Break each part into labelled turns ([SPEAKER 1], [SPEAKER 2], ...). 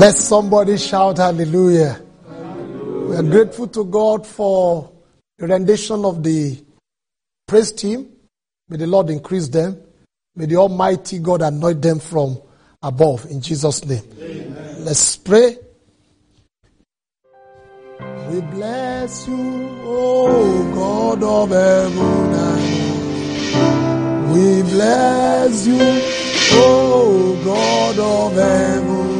[SPEAKER 1] Let somebody shout hallelujah. We are grateful to God for the rendition of the praise team. May the Lord increase them. May the Almighty God anoint them from above in Jesus' name. Amen. Let's pray. We bless you, oh God of heaven We bless you, oh God of heaven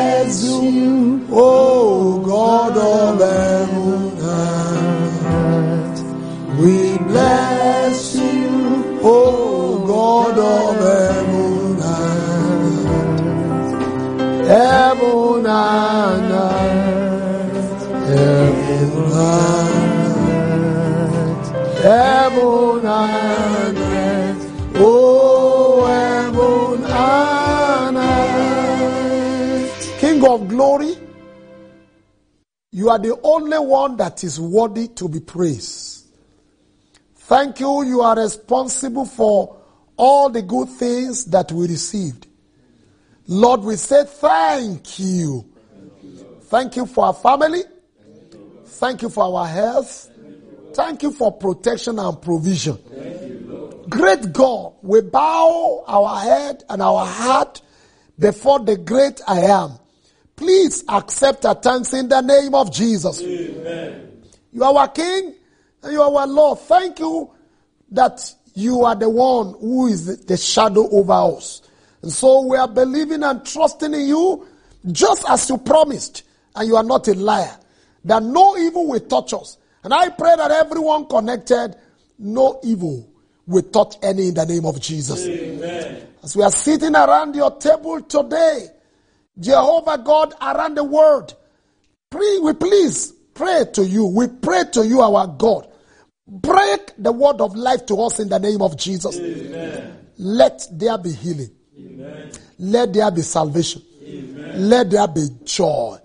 [SPEAKER 1] King of glory, you are the only one that is worthy to be praised. Thank you. You are responsible for all the good things that we received. Lord, we say thank you. Thank you for our family. Thank you for our health. Thank you for protection and provision. Great God, we bow our head and our heart before the great I am. Please accept our thanks in the name of Jesus.
[SPEAKER 2] Amen.
[SPEAKER 1] You are our King and you are our Lord. Thank you that you are the one who is the shadow over us. And so we are believing and trusting in you just as you promised. And you are not a liar. That no evil will touch us. And I pray that everyone connected, no evil will touch any in the name of Jesus.
[SPEAKER 2] Amen.
[SPEAKER 1] As we are sitting around your table today, Jehovah God around the world, pray, we please pray to you. We pray to you, our God. Break the word of life to us in the name of Jesus.
[SPEAKER 2] Amen.
[SPEAKER 1] Let there be healing.
[SPEAKER 2] Amen.
[SPEAKER 1] Let there be salvation.
[SPEAKER 2] Amen.
[SPEAKER 1] Let there be joy.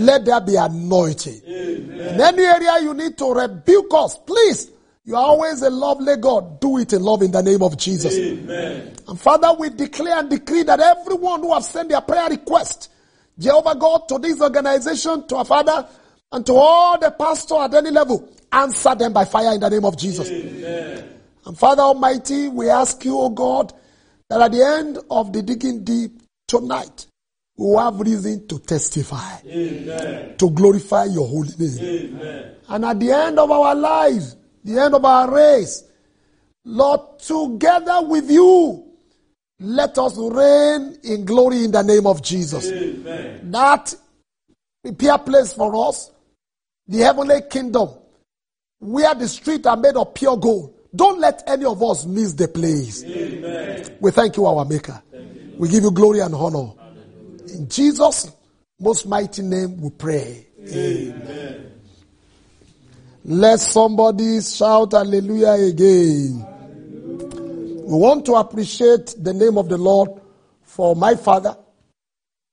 [SPEAKER 1] Let there be anointing. In any area you need to rebuke us, please. You are always a lovely God. Do it in love in the name of Jesus.
[SPEAKER 2] Amen.
[SPEAKER 1] And Father, we declare and decree that everyone who have sent their prayer request, Jehovah God, to this organization, to our Father, and to all the pastor at any level, answer them by fire in the name of Jesus.
[SPEAKER 2] Amen.
[SPEAKER 1] And Father Almighty, we ask you, O God, that at the end of the digging deep tonight, will have reason to testify,
[SPEAKER 2] Amen.
[SPEAKER 1] to glorify your holy name.
[SPEAKER 2] Amen.
[SPEAKER 1] And at the end of our lives, the end of our race, Lord, together with you, let us reign in glory in the name of Jesus.
[SPEAKER 2] Amen.
[SPEAKER 1] That prepare place for us, the heavenly kingdom, where the streets are made of pure gold. Don't let any of us miss the place.
[SPEAKER 2] Amen.
[SPEAKER 1] We thank you, our Maker. We give you glory and honor. In Jesus' most mighty name we pray.
[SPEAKER 2] Amen.
[SPEAKER 1] Let somebody shout hallelujah again. We want to appreciate the name of the Lord for my father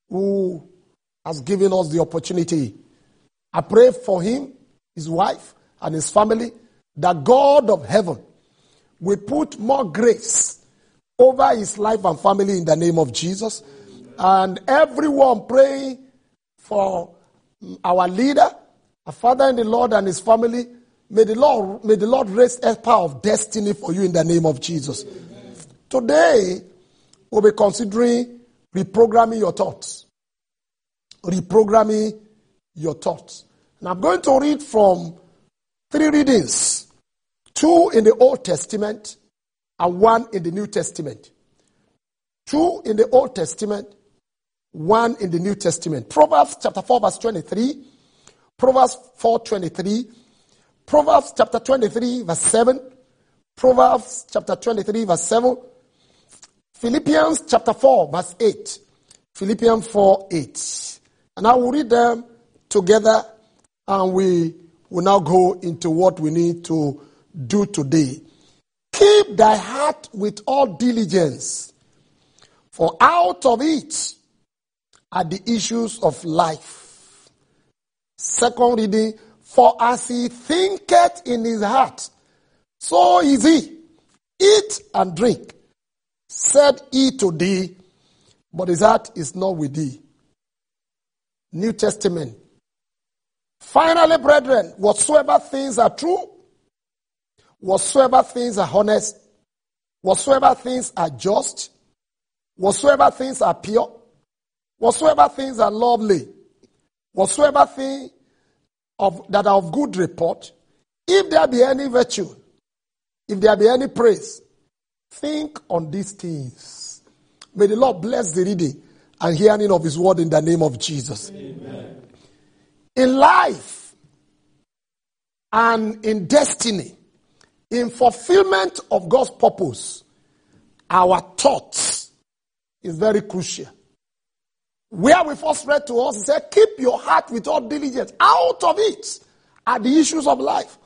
[SPEAKER 1] who has given us the opportunity. I pray for him, his wife, and his family that God of heaven will put more grace over his life and family in the name of Jesus. And everyone praying for our leader, our father in the Lord and his family. May the Lord, may the Lord raise a power of destiny for you in the name of Jesus. Today, we'll be considering reprogramming your thoughts. Reprogramming your thoughts. And I'm going to read from three readings two in the Old Testament and one in the New Testament. Two in the Old Testament, one in the New Testament. Proverbs chapter 4, verse 23. Proverbs 4, 23. Proverbs chapter 23, verse 7. Proverbs chapter 23, verse 7. Philippians chapter 4, verse 8. Philippians 4, 8. And I will read them together and we will now go into what we need to do today. Keep thy heart with all diligence, For out of it are the issues of life. Second reading, for as he thinketh in his heart, so is he. Eat and drink. Said he to thee, but his heart is not with thee. New Testament. Finally, brethren, whatsoever things are true, whatsoever things are honest, whatsoever things are just, whatsoever things are pure, whatsoever things are lovely, whatsoever thing of, that are of good report, if there be any virtue, if there be any praise, think on these things. May the Lord bless the reading and hearing of his word in the name of Jesus. Amen. In life and in destiny, in fulfillment of God's purpose, our thoughts is very crucial. Where we first read to us, he said, keep your heart with all diligence. Out of it are the issues of life.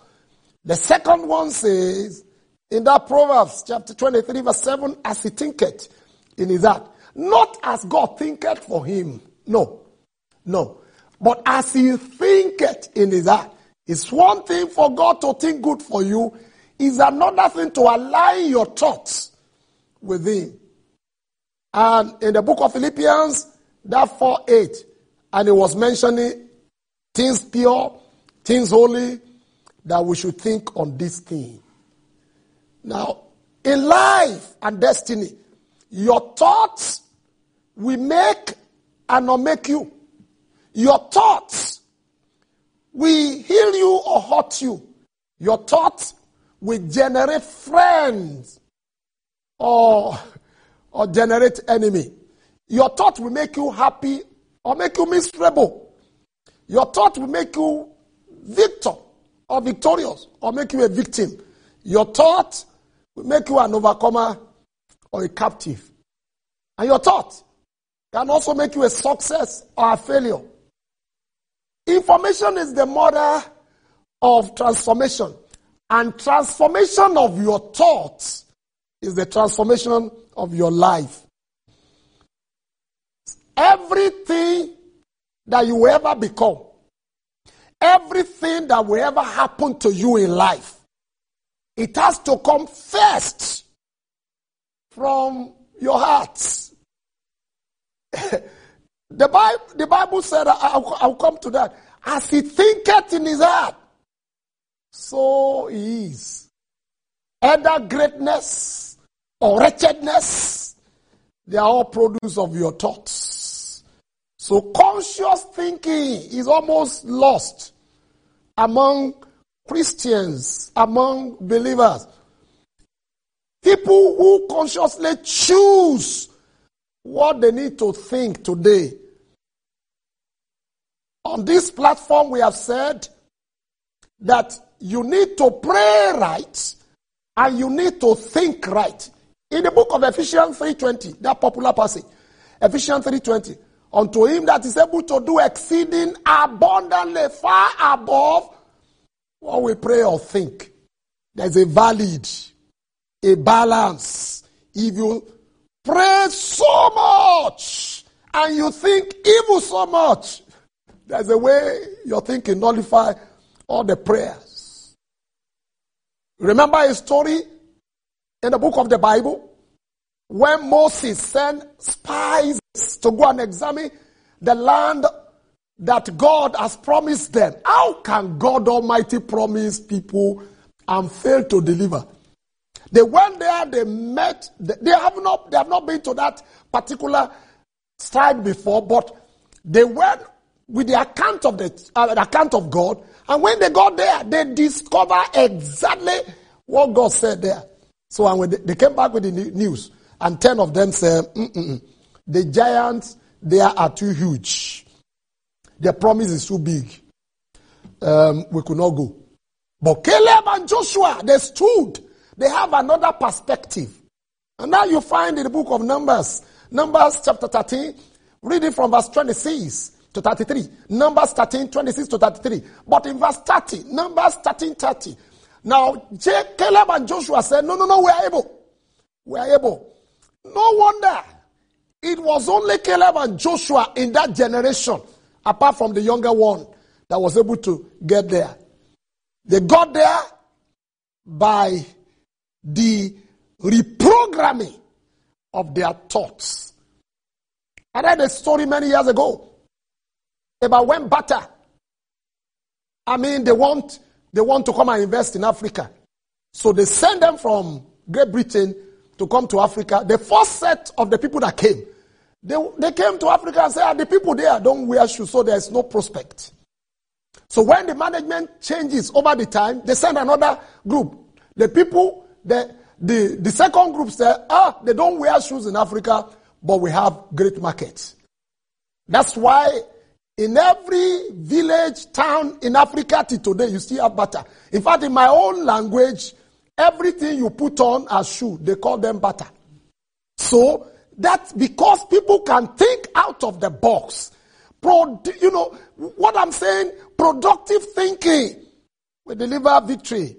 [SPEAKER 1] The second one says, in that Proverbs chapter 23 verse 7, as he thinketh in his heart. Not as God thinketh for him. No. No. But as he thinketh in his heart. It's one thing for God to think good for you. it's another thing to align your thoughts with him. And in the book of Philippians, that 4 8, and it was mentioning things pure, things holy, that we should think on this thing. Now, in life and destiny, your thoughts will make and not make you. Your thoughts will heal you or hurt you. Your thoughts will generate friends or, or generate enemy. Your thought will make you happy or make you miserable. Your thought will make you victor or victorious or make you a victim. Your thought will make you an overcomer or a captive. And your thought can also make you a success or a failure. Information is the mother of transformation. And transformation of your thoughts is the transformation of your life. Everything that you ever become, everything that will ever happen to you in life, it has to come first from your heart. the, Bible, the Bible said, I'll, I'll come to that. As he thinketh in his heart, so he is. Either greatness or wretchedness, they are all produce of your thoughts. So conscious thinking is almost lost among Christians, among believers. People who consciously choose what they need to think today. On this platform, we have said that you need to pray right and you need to think right. In the book of Ephesians 3.20, that popular passage, Ephesians 3.20, unto him that is able to do exceeding abundantly far above what we pray or think, there's a valid, a balance. If you pray so much and you think evil so much, there's a way your thinking nullify all the prayers. Remember a story in the book of the Bible when Moses sent spies to go and examine the land that God has promised them. How can God Almighty promise people and fail to deliver? They went there, they met, they have not, they have not been to that particular side before, but they went with the account of the, uh, the account of God, and when they got there, they discover exactly what God said there. So and when they, they came back with the news, and ten of them said, Mm-mm, "The giants there are too huge." The promise is too big. Um, we could not go. But Caleb and Joshua, they stood. They have another perspective. And now you find in the book of Numbers, Numbers chapter 13, reading from verse 26 to 33. Numbers 13, 26 to 33. But in verse 30, Numbers 13, 30. Now, Caleb and Joshua said, no, no, no, we are able. We are able. No wonder It was only Caleb and Joshua in that generation, apart from the younger one, that was able to get there. They got there by the reprogramming of their thoughts. I read a story many years ago about when Bata, I mean, they want, they want to come and invest in Africa. So they send them from Great Britain to come to Africa. The first set of the people that came, they, they came to Africa and said, ah, the people there don't wear shoes, so there's no prospect. So when the management changes over the time, they send another group. The people, the, the, the second group said, ah, they don't wear shoes in Africa, but we have great markets. That's why in every village, town in Africa till today, you still have Bata. In fact, in my own language, everything you put on as shoe, they call them bata. So that's because people can think out of the box. Pro, you know, what I'm saying, productive thinking will deliver victory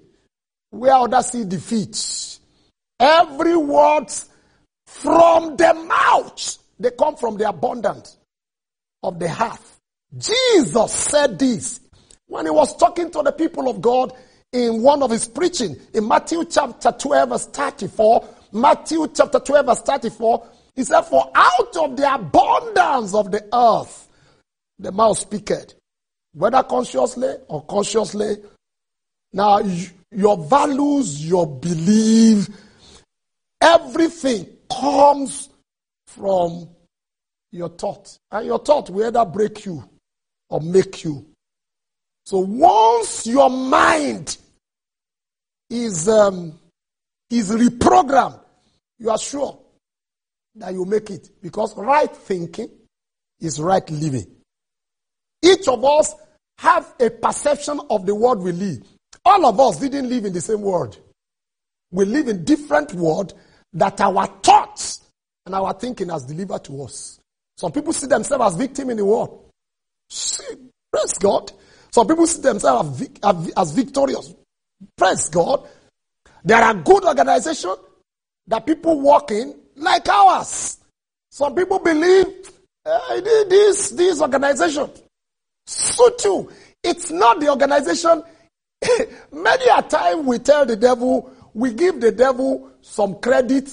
[SPEAKER 1] where others see defeat. Every word from the mouth, they come from the abundance of the heart. Jesus said this when he was talking to the people of God in one of his preaching in Matthew chapter 12 verse 34. Matthew chapter 12 verse 34. He said, for out of the abundance of the earth, the mouth speaketh, whether consciously or consciously. Now, your values, your belief, everything comes from your thought. And your thought will either break you or make you. So once your mind is, um, is reprogrammed, you are sure that you make it. Because right thinking is right living. Each of us have a perception of the world we live. All of us didn't live in the same world. We live in different world that our thoughts and our thinking has delivered to us. Some people see themselves as victim in the world. See, Praise God. Some people see themselves as victorious. Praise God. There are good organizations that people work in like ours. Some people believe uh, this, this organization suit you. It's not the organization. Many a time we tell the devil, we give the devil some credit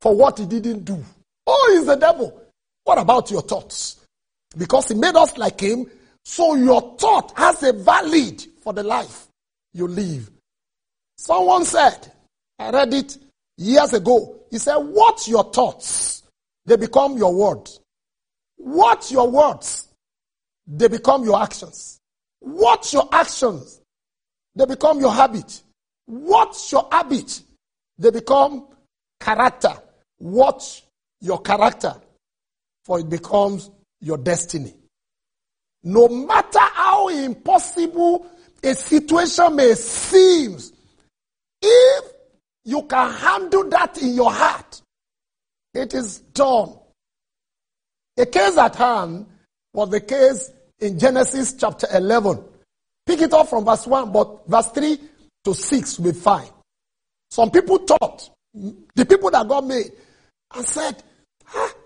[SPEAKER 1] for what he didn't do. Oh, he's the devil. What about your thoughts? Because he made us like him, so your thought has a valid for the life you live. Someone said, I read it years ago. He said, What your thoughts? They become your words. What your words? They become your actions. What your actions? They become your habit. What's your habit? They become character. Watch your character, for it becomes your destiny. No matter how impossible a situation may seem, if you can handle that in your heart, it is done. A case at hand was the case in Genesis chapter 11. Pick it up from verse 1, but verse 3 to 6 will be fine. Some people thought, the people that God made, and said,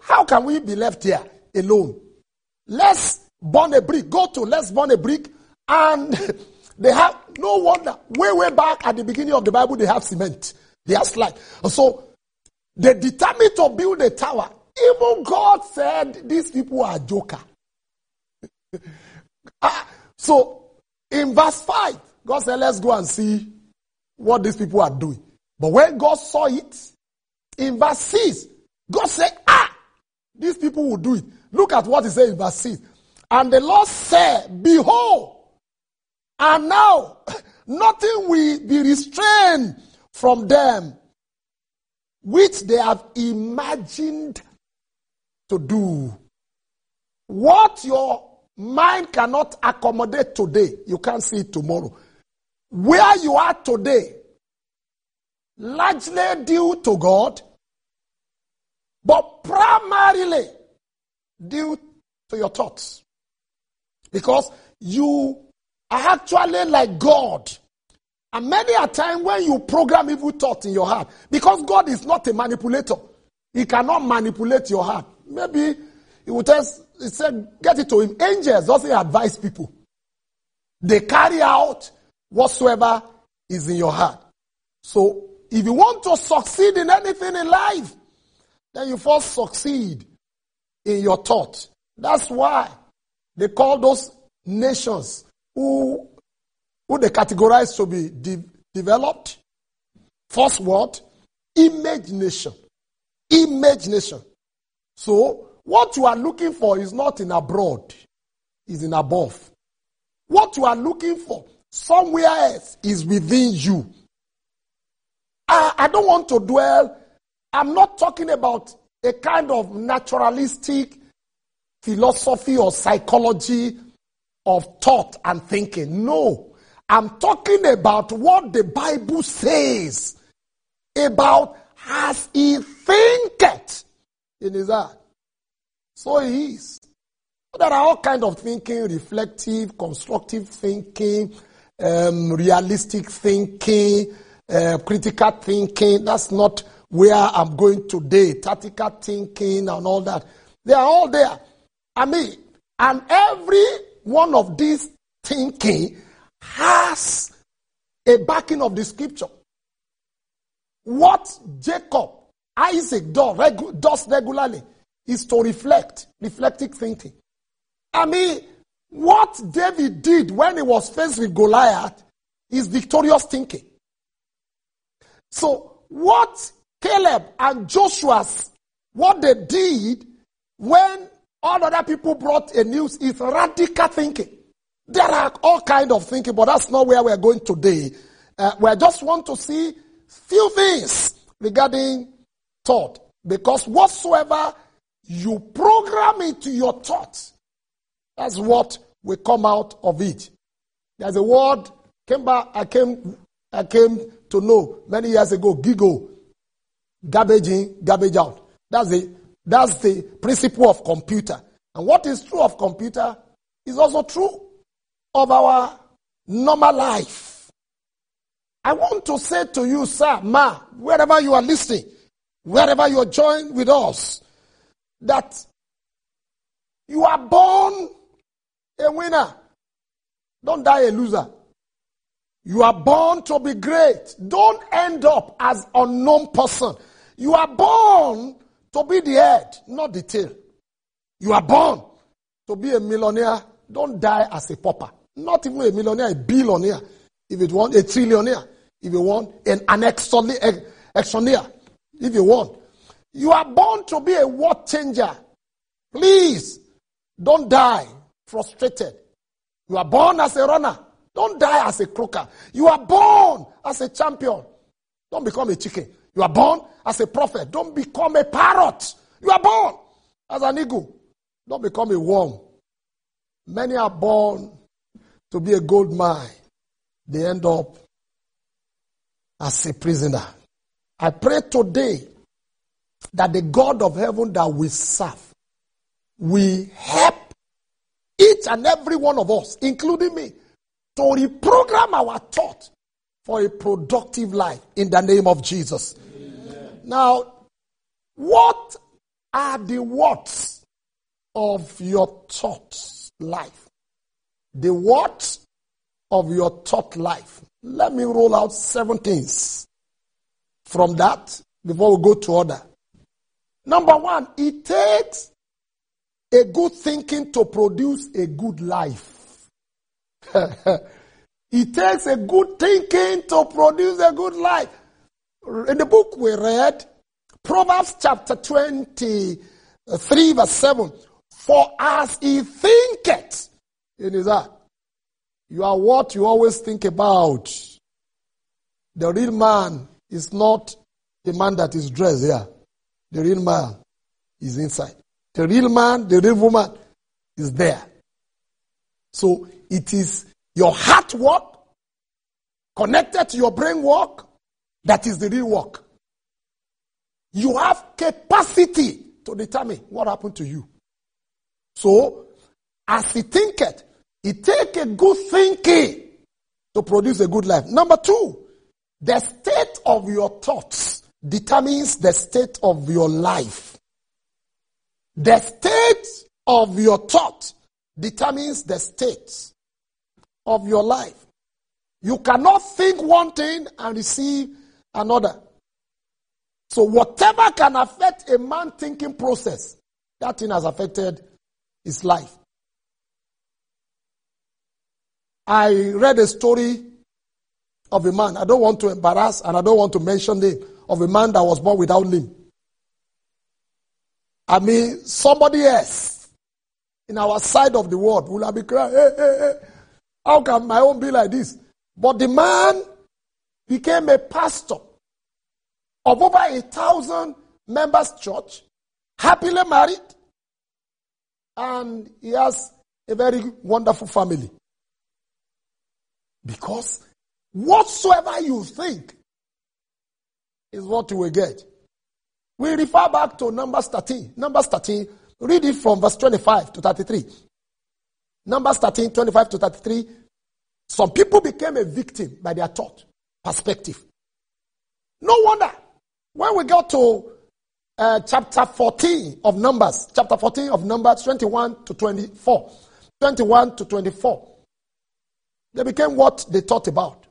[SPEAKER 1] How can we be left here alone? Let's burn a brick. Go to, let's burn a brick. And they have, no wonder, way, way back at the beginning of the Bible, they have cement. They have slide. So they determined to build a tower. Even God said, These people are joker. ah, so in verse 5, God said, Let's go and see what these people are doing. But when God saw it, in verse 6, God said, Ah, these people will do it. Look at what he said in verse 6. And the Lord said, Behold, and now nothing will be restrained from them, which they have imagined to do. What your mind cannot accommodate today, you can't see it tomorrow. Where you are today, largely due to God, but primarily due to your thoughts. Because you are actually like God. And many a time when you program evil thoughts in your heart, because God is not a manipulator, He cannot manipulate your heart. Maybe he would tell, he said, get it to him. Angels doesn't advise people. They carry out whatsoever is in your heart. So if you want to succeed in anything in life, then you first succeed in your thought. That's why they call those nations who, who they categorize to be de- developed. First word, image nation. Image nation. So what you are looking for is not in abroad, is in above. What you are looking for somewhere else is within you. I, I don't want to dwell. I'm not talking about a kind of naturalistic philosophy or psychology of thought and thinking. No. I'm talking about what the Bible says about as he thinketh in his heart. So he is. There are all kinds of thinking, reflective, constructive thinking, um, realistic thinking, uh, critical thinking. That's not where I'm going today. Tactical thinking and all that. They are all there. I mean, and every one of these thinking has a backing of the scripture. What Jacob, Isaac does, regu- does regularly is to reflect, reflective thinking. I mean, what David did when he was faced with Goliath is victorious thinking. So, what Caleb and Joshua's, what they did when all other people brought a news is radical thinking. There are all kind of thinking, but that's not where we're going today. Uh, we just want to see few things regarding thought. Because whatsoever you program into your thought, that's what will come out of it. There's a word came back, I came, I came to know many years ago, GIGO. Garbage in, garbage out. That's the, that's the principle of computer. And what is true of computer is also true of our normal life. I want to say to you, sir, ma, wherever you are listening, wherever you are joined with us, that you are born a winner. Don't die a loser. You are born to be great. Don't end up as unknown person. You are born to be the head, not the tail. You are born to be a millionaire. Don't die as a pauper. Not even a millionaire, a billionaire. If you want, a trillionaire. If you want, an, an exonaire. If you want. You are born to be a world changer. Please, don't die frustrated. You are born as a runner. Don't die as a croaker. You are born as a champion. Don't become a chicken. You are born as a prophet. Don't become a parrot. You are born as an eagle. Don't become a worm. Many are born to be a gold mine. They end up as a prisoner. I pray today that the God of heaven that we serve will help each and every one of us, including me, to reprogram our thought for a productive life in the name of Jesus. Amen. Now, what are the words of your thought life? The words of your thought life. Let me roll out seven things from that before we go to other. Number one, it takes a good thinking to produce a good life. it takes a good thinking to produce a good life. In the book we read, Proverbs chapter 23, verse 7. For as he thinketh in his heart, you are what you always think about. The real man is not the man that is dressed here. The real man is inside. The real man, the real woman is there. So it is your heart work connected to your brain work that is the real work. You have capacity to determine what happened to you. So, as he thinketh, it take a good thinking to produce a good life. Number two, the state of your thoughts determines the state of your life. The state of your thought determines the state of your life. You cannot think one thing and receive another. So whatever can affect a man thinking process, that thing has affected his life. I read a story of a man. I don't want to embarrass and I don't want to mention the of a man that was born without limb. I mean, somebody else in our side of the world will have been crying, hey, hey, hey, how can my own be like this? But the man became a pastor of over a thousand members church, happily married, and he has a very wonderful family. Because whatsoever you think is what you will get. We refer back to Numbers 13. Numbers 13, read it from verse 25 to 33. Numbers 13, 25 to 33. Some people became a victim by their thought, perspective. No wonder. When we go to uh, chapter 14 of Numbers, chapter 14 of Numbers 21 to 24, 21 to 24, they became what they thought about.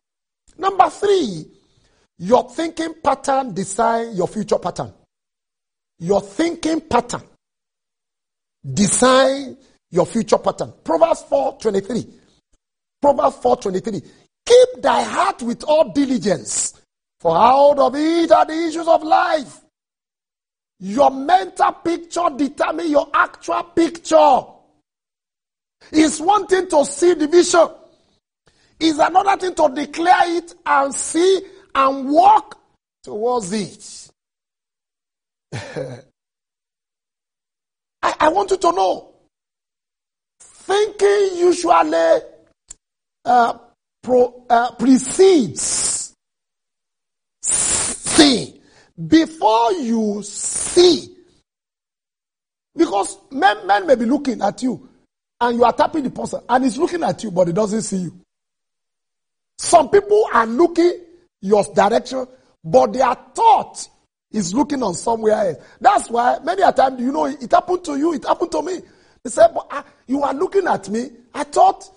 [SPEAKER 1] Number three, your thinking pattern design your future pattern. Your thinking pattern design your future pattern. Proverbs 4:23. Proverbs 4:23. Keep thy heart with all diligence, for out of it are the issues of life. Your mental picture determine your actual picture. It's one thing to see the vision. It's another thing to declare it and see and walk towards it. I, I want you to know thinking usually uh, pro, uh, precedes see before you see. Because men, men may be looking at you and you are tapping the person and he's looking at you but he doesn't see you. Some people are looking your direction, but their thought is looking on somewhere else. That's why many a time, you know, it happened to you, it happened to me. They said, but uh, you are looking at me. I thought,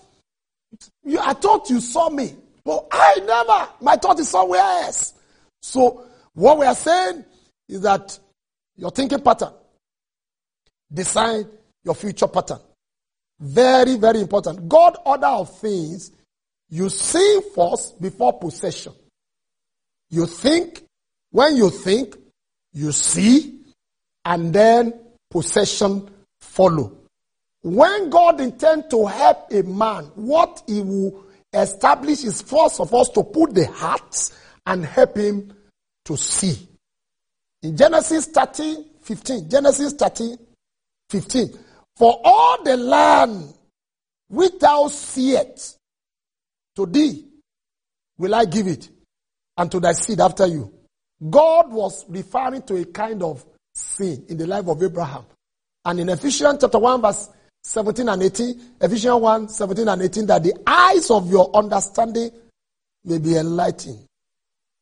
[SPEAKER 1] you, I thought you saw me, but I never. My thought is somewhere else. So what we are saying is that your thinking pattern decide your future pattern. Very, very important. God order of things you see first before possession. You think, when you think, you see, and then possession follow. When God intends to help a man, what he will establish is first of all to put the heart and help him to see. In Genesis 13, 15, Genesis 13, 15, for all the land which thou seest to thee will I give it, and to thy seed after you. God was referring to a kind of sin in the life of Abraham. And in Ephesians chapter 1 verse 17 and 18, Ephesians 1, 17 and 18, that the eyes of your understanding may be enlightened.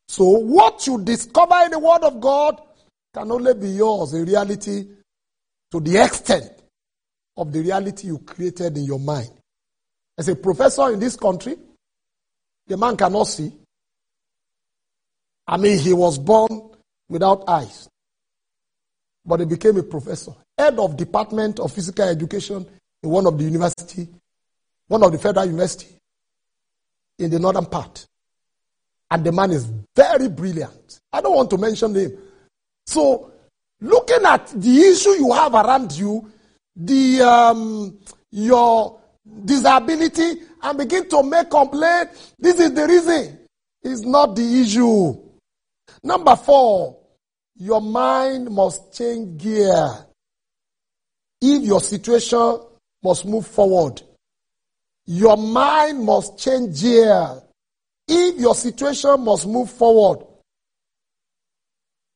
[SPEAKER 1] So what you discover in the word of God can only be yours in reality to the extent of the reality you created in your mind. As a professor in this country, the man cannot see. I mean, he was born without eyes, but he became a professor, head of department of physical education in one of the university, one of the federal university in the northern part. And the man is very brilliant. I don't want to mention him. So, looking at the issue you have around you, the um, your disability, and begin to make complaint. This is the reason. It's not the issue. Number four, your mind must change gear. If your situation must move forward, your mind must change gear. If your situation must move forward,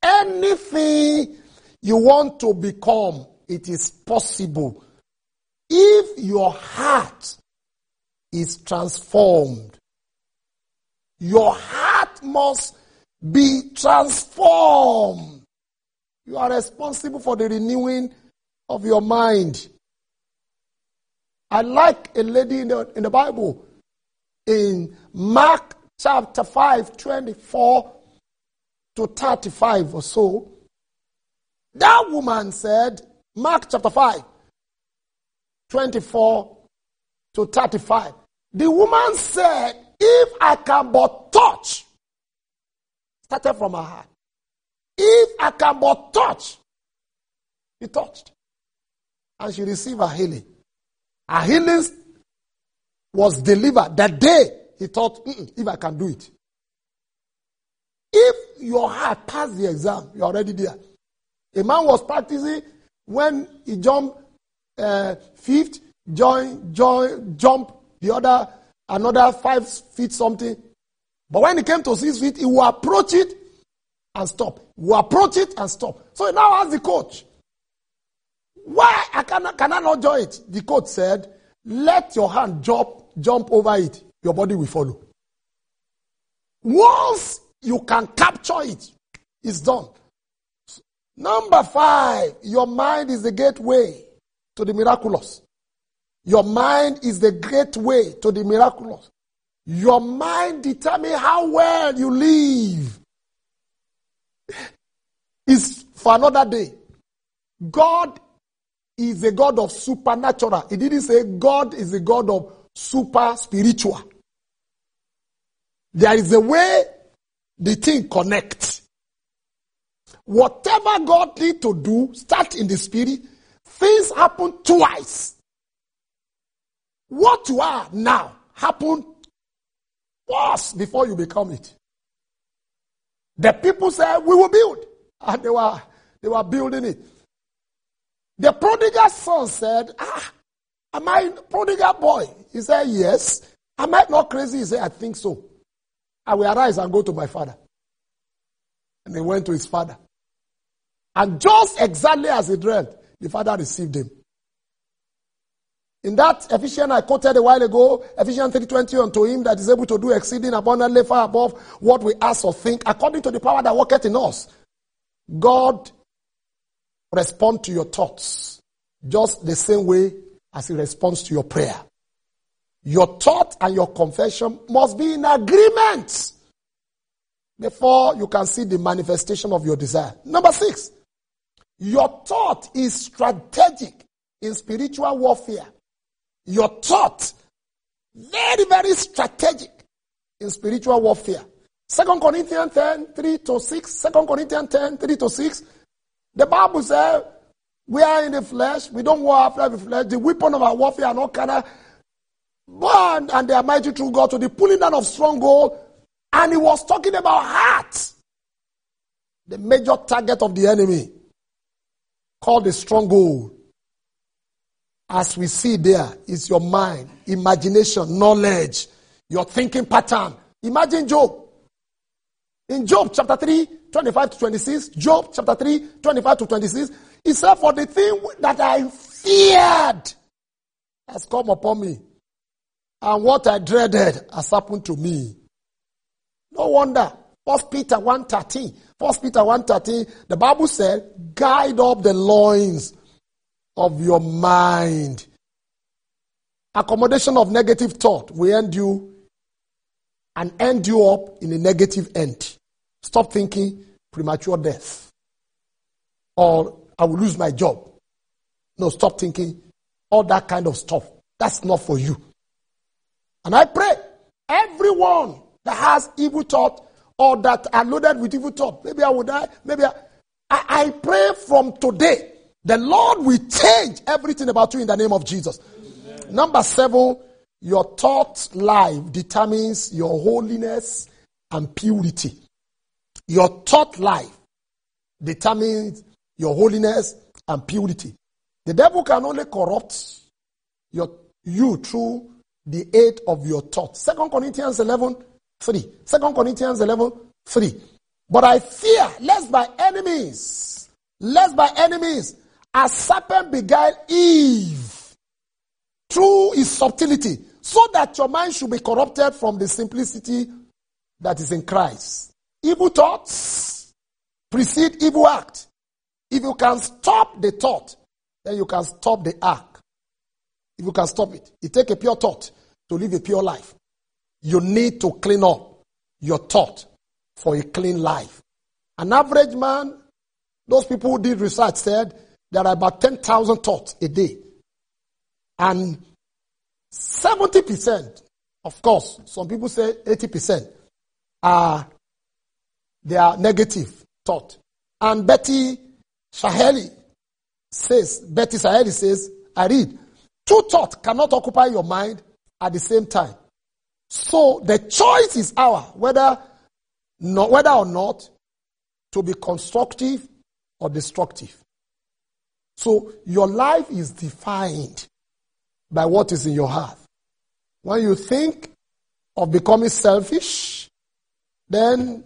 [SPEAKER 1] anything you want to become, it is possible. If your heart is transformed, your heart must be transformed. You are responsible for the renewing of your mind. I like a lady in the, in the Bible in Mark chapter 5, 24 to 35 or so. That woman said, Mark chapter 5, 24 to 35. The woman said, If I can but touch, started from her heart. If I can but touch, he touched. And she received her healing. Her healing was delivered that day. He thought, if I can do it. If your heart passed the exam, you're already there. A man was practicing when he jumped uh, fifth, join, join, jump the other, another five feet something. But when he came to six feet, he will approach it and stop. He will approach it and stop. So he now asked the coach, why I cannot, can I not join it? The coach said, let your hand jump, jump over it. Your body will follow. Once you can capture it, it's done. Number five, your mind is the gateway to the miraculous. Your mind is the gateway to the miraculous. Your mind determines how well you live. Is for another day. God is a God of supernatural. He didn't say God is a God of super spiritual. There is a way the thing connects. Whatever God need to do, start in the spirit. Things happen twice. What you are now happened once before you become it. The people said, we will build. And they were, they were building it. The prodigal son said, ah, am I prodigal boy? He said, yes. Am I not crazy? He said, I think so. I will arise and go to my father. And he went to his father. And just exactly as he dreamt, the father received him. In that Ephesians I quoted a while ago, Ephesians 3.20, unto him that is able to do exceeding abundantly far above what we ask or think, according to the power that worketh in us. God respond to your thoughts just the same way as he responds to your prayer. Your thought and your confession must be in agreement before you can see the manifestation of your desire. Number six, your thought is strategic in spiritual warfare. Your thought, very, very strategic in spiritual warfare. Second Corinthians 10, 3 to 6. Second Corinthians 10, 3 to 6. The Bible says, we are in the flesh. We don't war after the flesh. The weapon of our warfare are not kind of born and they are mighty through God to the pulling down of stronghold. And he was talking about heart. The major target of the enemy called the stronghold. As we see there is your mind, imagination, knowledge, your thinking pattern. Imagine Job. In Job chapter 3, 25 to 26, Job chapter 3, 25 to 26, he said, For the thing that I feared has come upon me, and what I dreaded has happened to me. No wonder. First Peter 1.13. First Peter 1.13, the Bible said, guide up the loins of your mind. Accommodation of negative thought will end you and end you up in a negative end. Stop thinking premature death. Or I will lose my job. No, stop thinking all that kind of stuff. That's not for you. And I pray everyone that has evil thought or that are loaded with evil thought, maybe I will die, maybe I, I, I pray from today, the Lord will change everything about you in the name of Jesus. Amen. Number seven, your thought life determines your holiness and purity. Your thought life determines your holiness and purity. The devil can only corrupt your, you through the aid of your thought. Second Corinthians 11, 3. Second Corinthians 11, 3. But I fear lest by enemies, lest by enemies, a serpent beguile Eve through his subtlety, so that your mind should be corrupted from the simplicity that is in Christ. Evil thoughts precede evil act. If you can stop the thought, then you can stop the act. If you can stop it, it take a pure thought to live a pure life. You need to clean up your thought for a clean life. An average man, those people who did research said there are about 10,000 thoughts a day. And 70%, of course, some people say 80% are, they are negative thought. And Betty Shaheli says, Betty Shaheli says, I read, two thoughts cannot occupy your mind at the same time. So the choice is ours, whether, not, whether or not to be constructive or destructive. So your life is defined by what is in your heart. When you think of becoming selfish, then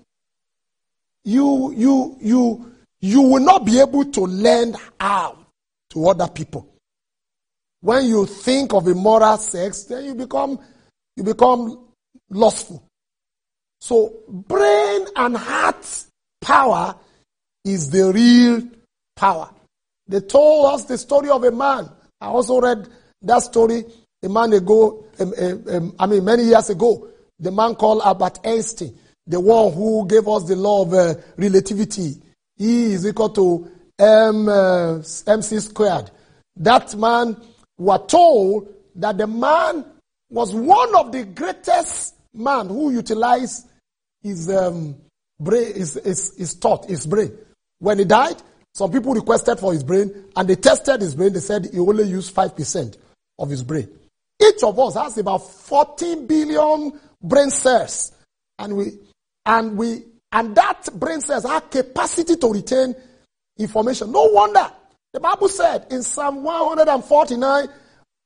[SPEAKER 1] you, you, you, you will not be able to lend out to other people. When you think of immoral sex, then you become, you become lustful. So brain and heart power is the real power. They told us the story of a man. I also read that story a man ago, um, um, um, I mean, many years ago. The man called Albert Einstein, the one who gave us the law of uh, relativity. E is equal to M, uh, MC squared. That man were told that the man was one of the greatest man who utilized his um, brain, his, his, his thought, his brain. When he died, some people requested for his brain and they tested his brain. They said he only used 5% of his brain. Each of us has about 14 billion brain cells. And we, and we, and that brain cells have capacity to retain information. No wonder the Bible said in Psalm 149,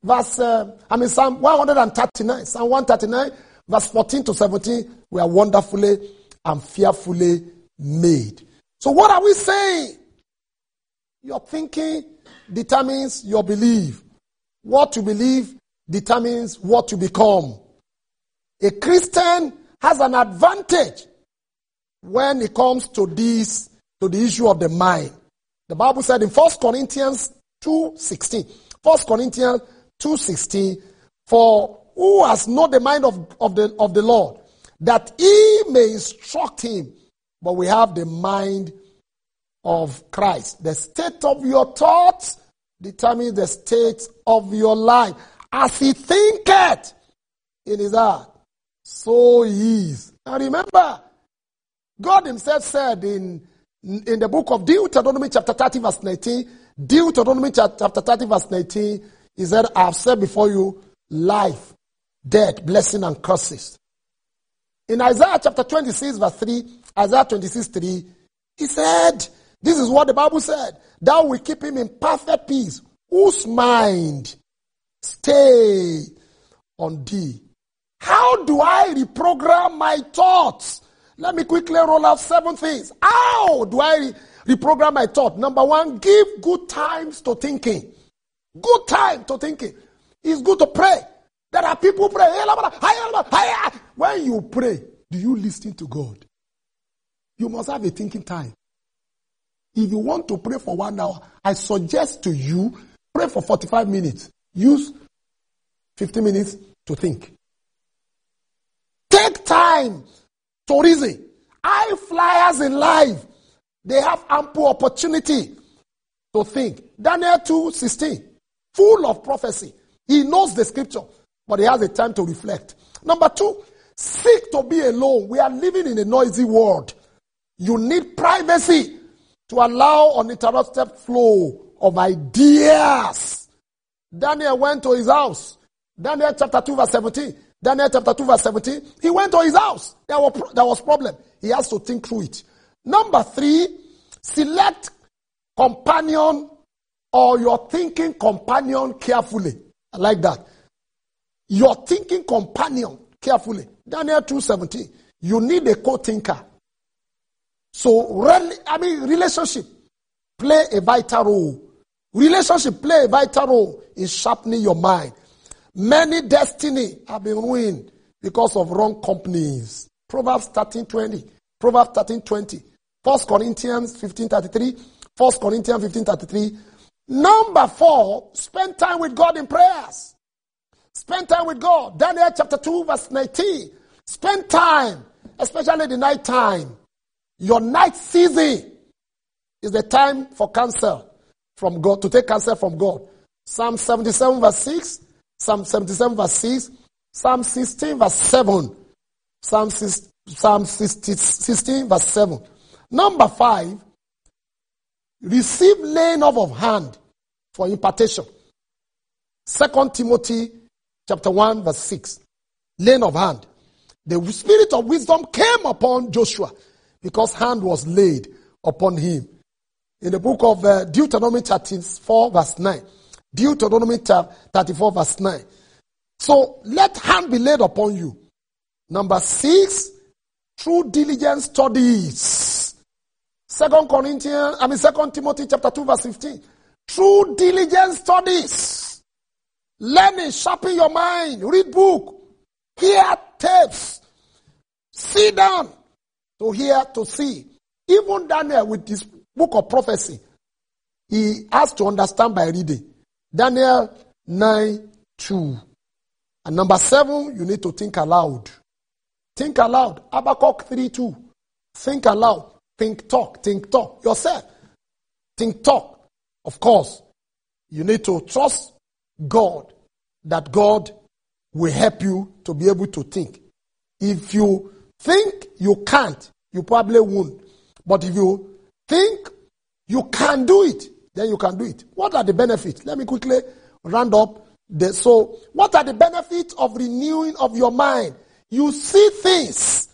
[SPEAKER 1] verse, uh, I mean, Psalm 139, Psalm 139, verse 14 to 17, we are wonderfully and fearfully made. So, what are we saying? Your thinking determines your belief. What you believe determines what you become. A Christian has an advantage when it comes to this, to the issue of the mind. The Bible said in 1 Corinthians 2.16, 1 Corinthians 2.16, for who has known the mind of, of, the, of the Lord, that he may instruct him. But we have the mind of Christ. The state of your thoughts determines the state of your life. As he thinketh in his heart, so he is. Now remember, God himself said in, in the book of Deuteronomy chapter 30 verse 19, Deuteronomy chapter 30 verse 19, he said, I have said before you life, death, blessing and curses. In Isaiah chapter 26 verse 3, Isaiah 26 3, he said, this is what the Bible said, thou will keep him in perfect peace, whose mind stay on thee. How do I reprogram my thoughts? Let me quickly roll out seven things. How do I reprogram my thought? Number one, give good times to thinking. Good time to thinking. It's good to pray. There are people pray. When you pray, do you listen to God? You must have a thinking time. If you want to pray for one hour, I suggest to you, pray for 45 minutes. Use 15 minutes to think. Take time to reason. High flyers in life, they have ample opportunity to think. Daniel 2 16, full of prophecy. He knows the scripture, but he has a time to reflect. Number two, seek to be alone. We are living in a noisy world. You need privacy to allow uninterrupted flow of ideas. Daniel went to his house. Daniel chapter 2 verse 17. Daniel chapter 2 verse 17. He went to his house. There was, there was problem. He has to think through it. Number three, select companion or your thinking companion carefully. I like that. Your thinking companion carefully. Daniel 2.17. You need a co-thinker. So, I mean, relationship play a vital role. Relationship play a vital role in sharpening your mind. Many destiny have been ruined because of wrong companies. Proverbs 13:20. Proverbs 13:20. 1 Corinthians 15:33. 1 Corinthians 15:33. Number four, spend time with God in prayers. Spend time with God. Daniel chapter 2, verse 19. Spend time, especially the night time. Your night season is the time for counsel from God, to take counsel from God. Psalm 77, verse 6. Psalm 77, verse 6. Psalm 16, verse 7. Psalm, 6, Psalm 16, verse 7. Number five, receive laying off of hand for impartation. Second Timothy chapter 1 verse 6. Laying of hand. The spirit of wisdom came upon Joshua because hand was laid upon him. In the book of uh, Deuteronomy 34 verse 9. Deuteronomy 34 verse 9. So let hand be laid upon you. Number six, through diligent studies. Second Corinthians, I mean Second Timothy chapter 2 verse 15. Through diligent studies. Learning, sharpen your mind, read book, hear tapes, sit down to hear, to see. Even Daniel with this book of prophecy, he has to understand by reading. Daniel 9 2. And number seven, you need to think aloud. Think aloud. Habakkuk 3 2. Think aloud. Think talk. Think talk. Yourself. Think talk. Of course, you need to trust God that God will help you to be able to think. If you think you can't, you probably won't. But if you think you can do it, then you can do it. What are the benefits? Let me quickly round up. The, so, what are the benefits of renewing of your mind? You see things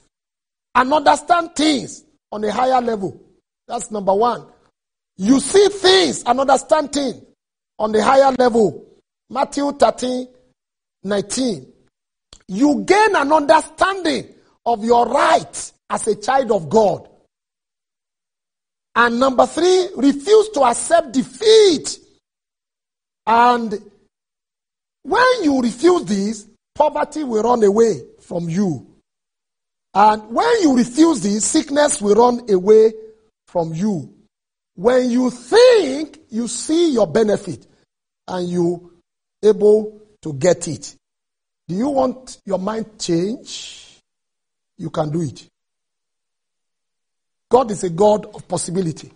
[SPEAKER 1] and understand things on a higher level. That's number one. You see things and understand things on the higher level. Matthew 13, 19. You gain an understanding of your right as a child of God. And number three, refuse to accept defeat. And when you refuse this, poverty will run away from you. And when you refuse this, sickness will run away from you. When you think you see your benefit and you able to get it. Do you want your mind change? You can do it. God is a God of possibility.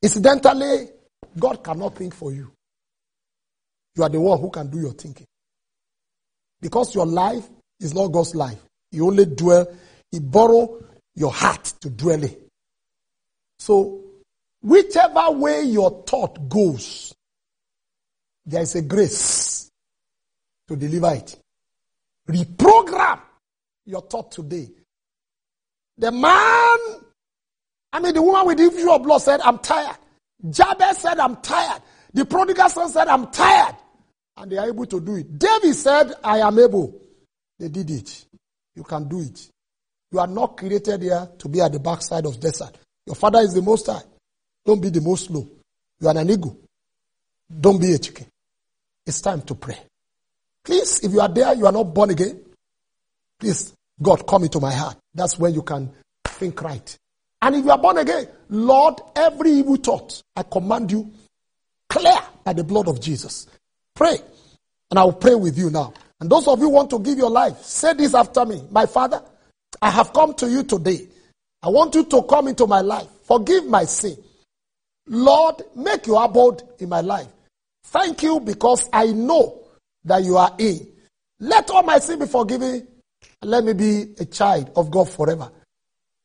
[SPEAKER 1] Incidentally, God cannot think for you. You are the one who can do your thinking. Because your life is not God's life. You only dwell, He borrow your heart to dwell in. So, whichever way your thought goes, there is a grace to deliver it. Reprogram your thought today. The man, I mean, the woman with the issue of blood said, I'm tired. Jabez said, I'm tired. The prodigal son said, I'm tired. And they are able to do it. David said, I am able. They did it. You can do it. You are not created here to be at the backside of desert. Your father is the most high. Don't be the most low. You are an eagle. Don't be a chicken. It's time to pray. Please, if you are there, you are not born again. Please, God, come into my heart. That's when you can think right. And if you are born again, Lord, every evil thought, I command you, clear by the blood of Jesus. Pray. And I will pray with you now. And those of you want to give your life, say this after me. My Father, I have come to you today. I want you to come into my life. Forgive my sin. Lord, make your abode in my life. Thank you because I know that you are in. Let all my sin be forgiven. Let me be a child of God forever.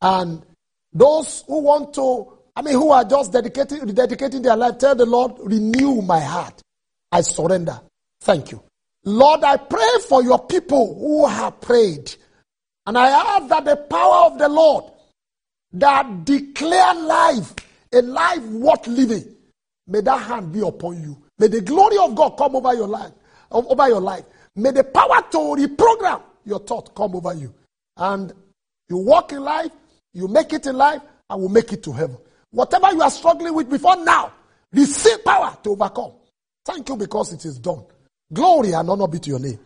[SPEAKER 1] And those who want to, I mean, who are just dedicating, dedicating their life, tell the Lord, renew my heart. I surrender. Thank you. Lord, I pray for your people who have prayed. And I ask that the power of the Lord that declare life, a life worth living, may that hand be upon you. May the glory of God come over your life, over your life. May the power to reprogram your thought come over you. And you walk in life, you make it in life, and will make it to heaven. Whatever you are struggling with before now, receive power to overcome. Thank you because it is done. Glory and honor be to your name.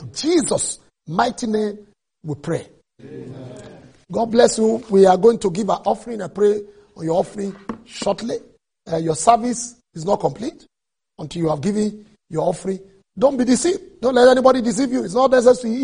[SPEAKER 1] In Jesus' mighty name, we pray. Amen. God bless you. We are going to give our offering. I pray on your offering shortly. uh, your service is not complete until you have given your offering. Don't be deceived. Don't let anybody deceive you. It's not necessary